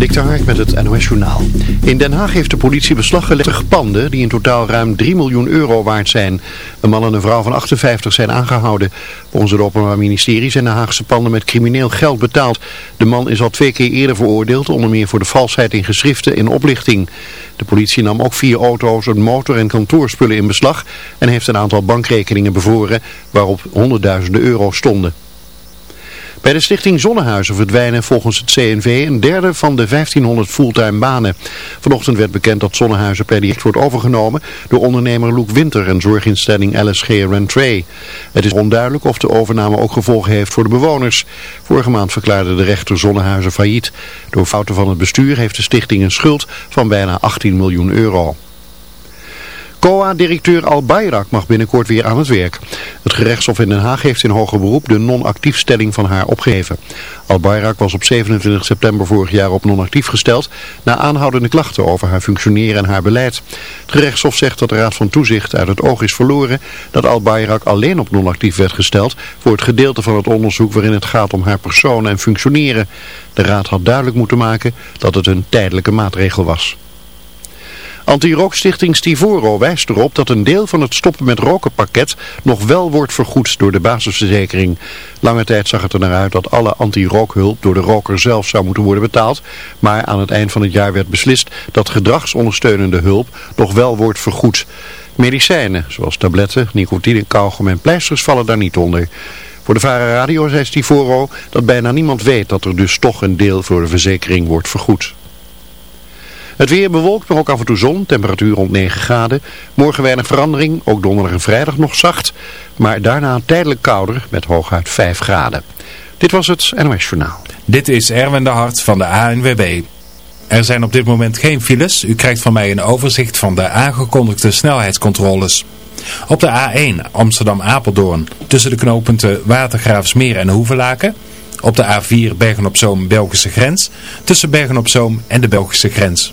Dik met het NOS Journaal. In Den Haag heeft de politie beslag gelegd panden die in totaal ruim 3 miljoen euro waard zijn. Een man en een vrouw van 58 zijn aangehouden. Volgens het Openbaar Ministerie zijn de Haagse panden met crimineel geld betaald. De man is al twee keer eerder veroordeeld, onder meer voor de valsheid in geschriften en oplichting. De politie nam ook vier auto's, een motor en kantoorspullen in beslag en heeft een aantal bankrekeningen bevoren waarop honderdduizenden euro stonden. Bij de stichting Zonnehuizen verdwijnen volgens het CNV een derde van de 1500 fulltime banen. Vanochtend werd bekend dat Zonnehuizen per direct wordt overgenomen door ondernemer Loek Winter en zorginstelling LSG Rentray. Het is onduidelijk of de overname ook gevolgen heeft voor de bewoners. Vorige maand verklaarde de rechter Zonnehuizen failliet. Door fouten van het bestuur heeft de stichting een schuld van bijna 18 miljoen euro. COA-directeur Al Bayrak mag binnenkort weer aan het werk. Het gerechtshof in Den Haag heeft in hoger beroep de non-actiefstelling van haar opgeheven. Al Bayrak was op 27 september vorig jaar op non-actief gesteld... na aanhoudende klachten over haar functioneren en haar beleid. Het gerechtshof zegt dat de Raad van Toezicht uit het oog is verloren... dat Al Bayrak alleen op non-actief werd gesteld... voor het gedeelte van het onderzoek waarin het gaat om haar persoon en functioneren. De Raad had duidelijk moeten maken dat het een tijdelijke maatregel was. Anti-rookstichting Stivoro wijst erop dat een deel van het stoppen met rokenpakket nog wel wordt vergoed door de basisverzekering. Lange tijd zag het er naar uit dat alle anti-rookhulp door de roker zelf zou moeten worden betaald. Maar aan het eind van het jaar werd beslist dat gedragsondersteunende hulp nog wel wordt vergoed. Medicijnen, zoals tabletten, nicotine, kauwgom en pleisters vallen daar niet onder. Voor de Vara Radio zei Stivoro dat bijna niemand weet dat er dus toch een deel voor de verzekering wordt vergoed. Het weer bewolkt, maar ook af en toe zon. Temperatuur rond 9 graden. Morgen weinig verandering. Ook donderdag en vrijdag nog zacht. Maar daarna tijdelijk kouder met hooguit 5 graden. Dit was het NOS. Dit is Erwin de Hart van de ANWB. Er zijn op dit moment geen files. U krijgt van mij een overzicht van de aangekondigde snelheidscontroles. Op de A1 Amsterdam-Apeldoorn tussen de knooppunten Watergraafsmeer en Hoevelaken. Op de A4 Bergen-op-Zoom Belgische grens tussen Bergen-op-Zoom en de Belgische grens.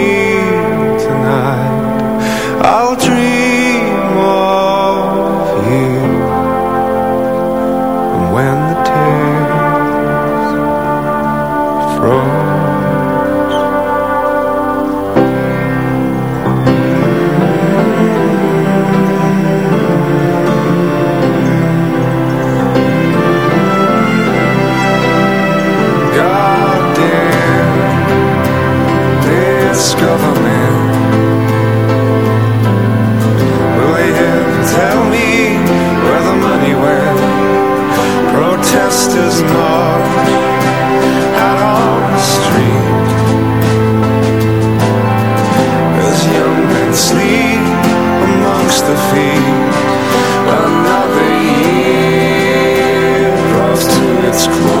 this government. Will they ever tell me where the money went? Protesters march out on the street. As young men sleep amongst the feet Another year draws to its close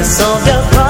Darkness of your private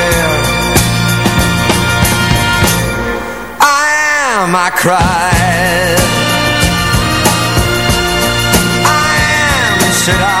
Am, I cried. I am, said I.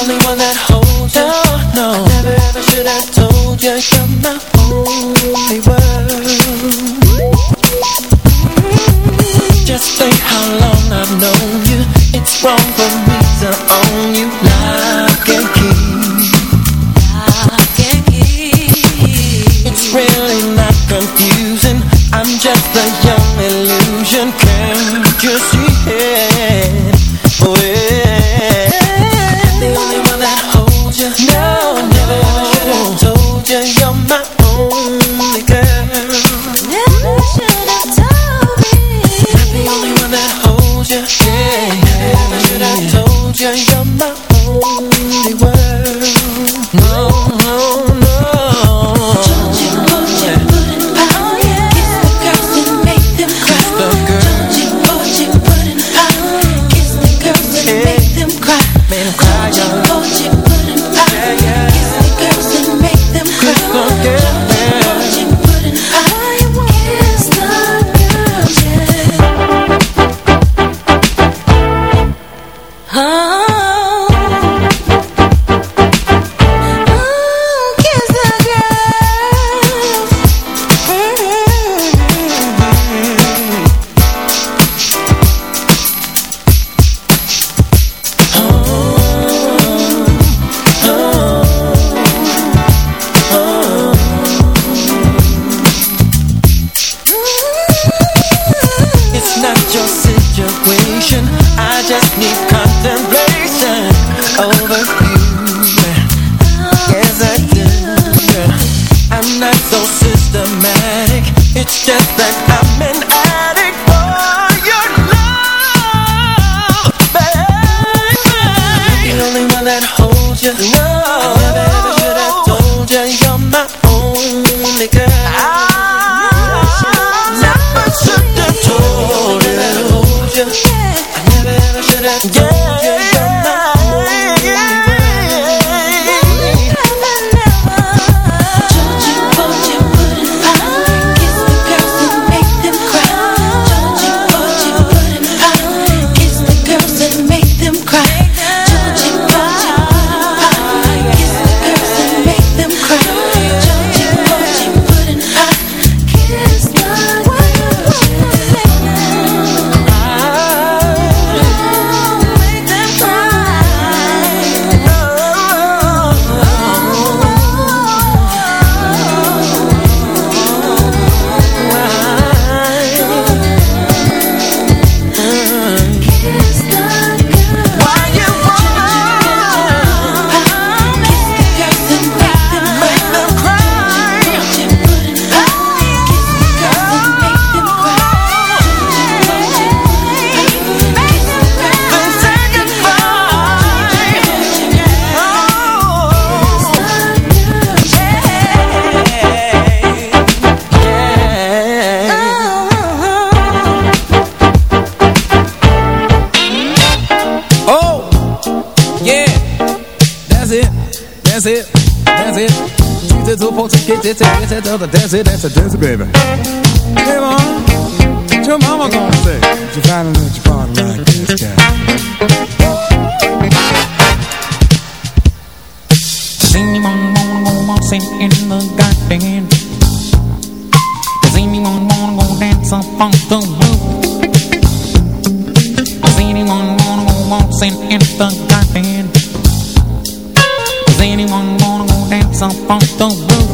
only one that holds you. No, I never ever should have told you you're to two, four to get it, get it, that's it, that's it, baby. Hey, mom, what your mama gonna say? You gotta let your body like this guy. Does anyone wanna go waltzing in the garden? Does anyone wanna go dance up on the roof? Does anyone wanna go waltzing in the garden? Does anyone wanna go dance up on the roof?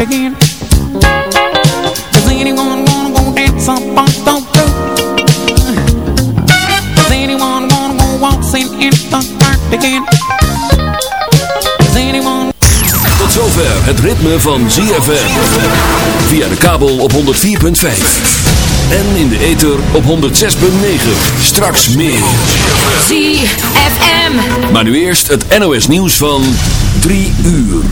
Again? Does anyone wanna go dance up on the roof? Does anyone wanna go waltzing in the dark again? Does anyone Tot zover het ritme van ZFM. Via de kabel op 104.5. En in de ether op 106.9. Straks meer. ZFM. Maar nu eerst het NOS nieuws van 3 uur.